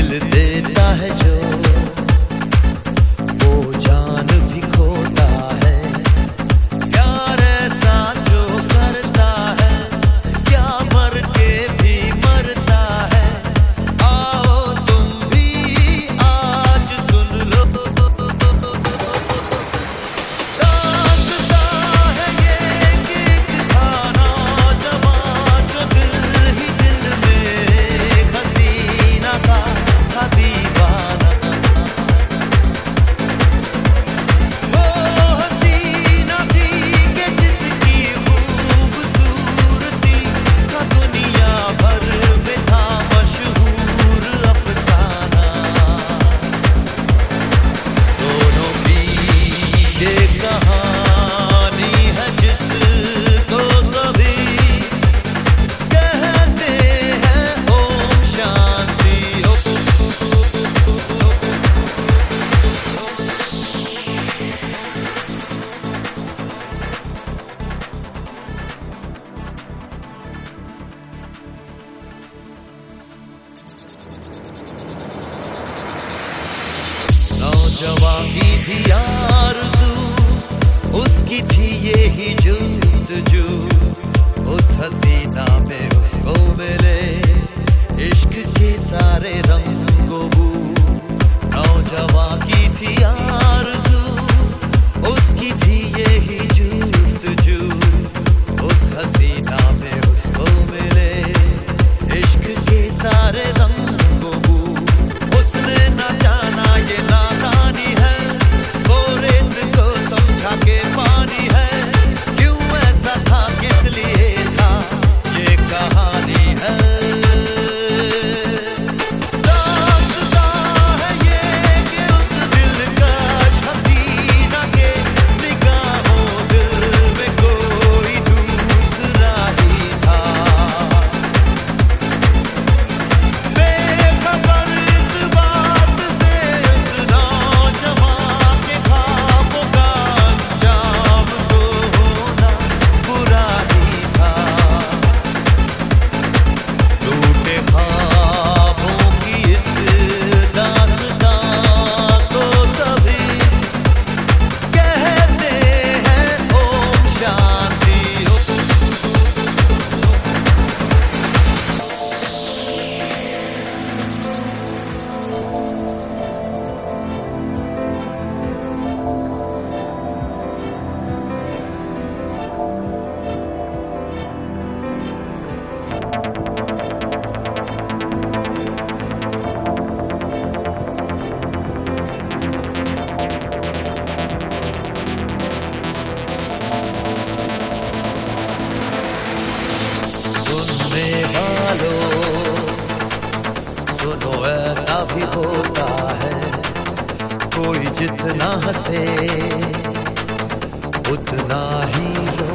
elinde थी आरज़ू उसकी थी ये ही जो। लो। सुनो ऐसा भी होता है कोई जितना हंसे उतना ही लो।